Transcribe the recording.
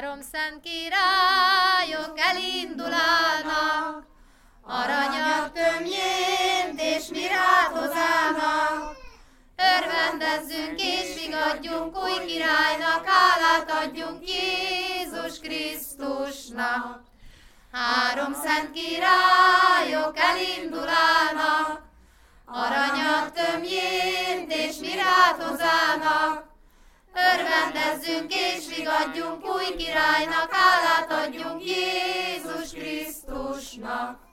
Három szent királyok elindulának, aranyat tömjént és mirát hozának. Örvendezzünk és vigadjunk új királynak, hálát adjunk Jézus Krisztusnak. Három szent királyok elindulának, aranyat tömjént és mirát hozának. Örvendezzünk és vigadjunk új királynak, hálát adjunk Jézus Krisztusnak.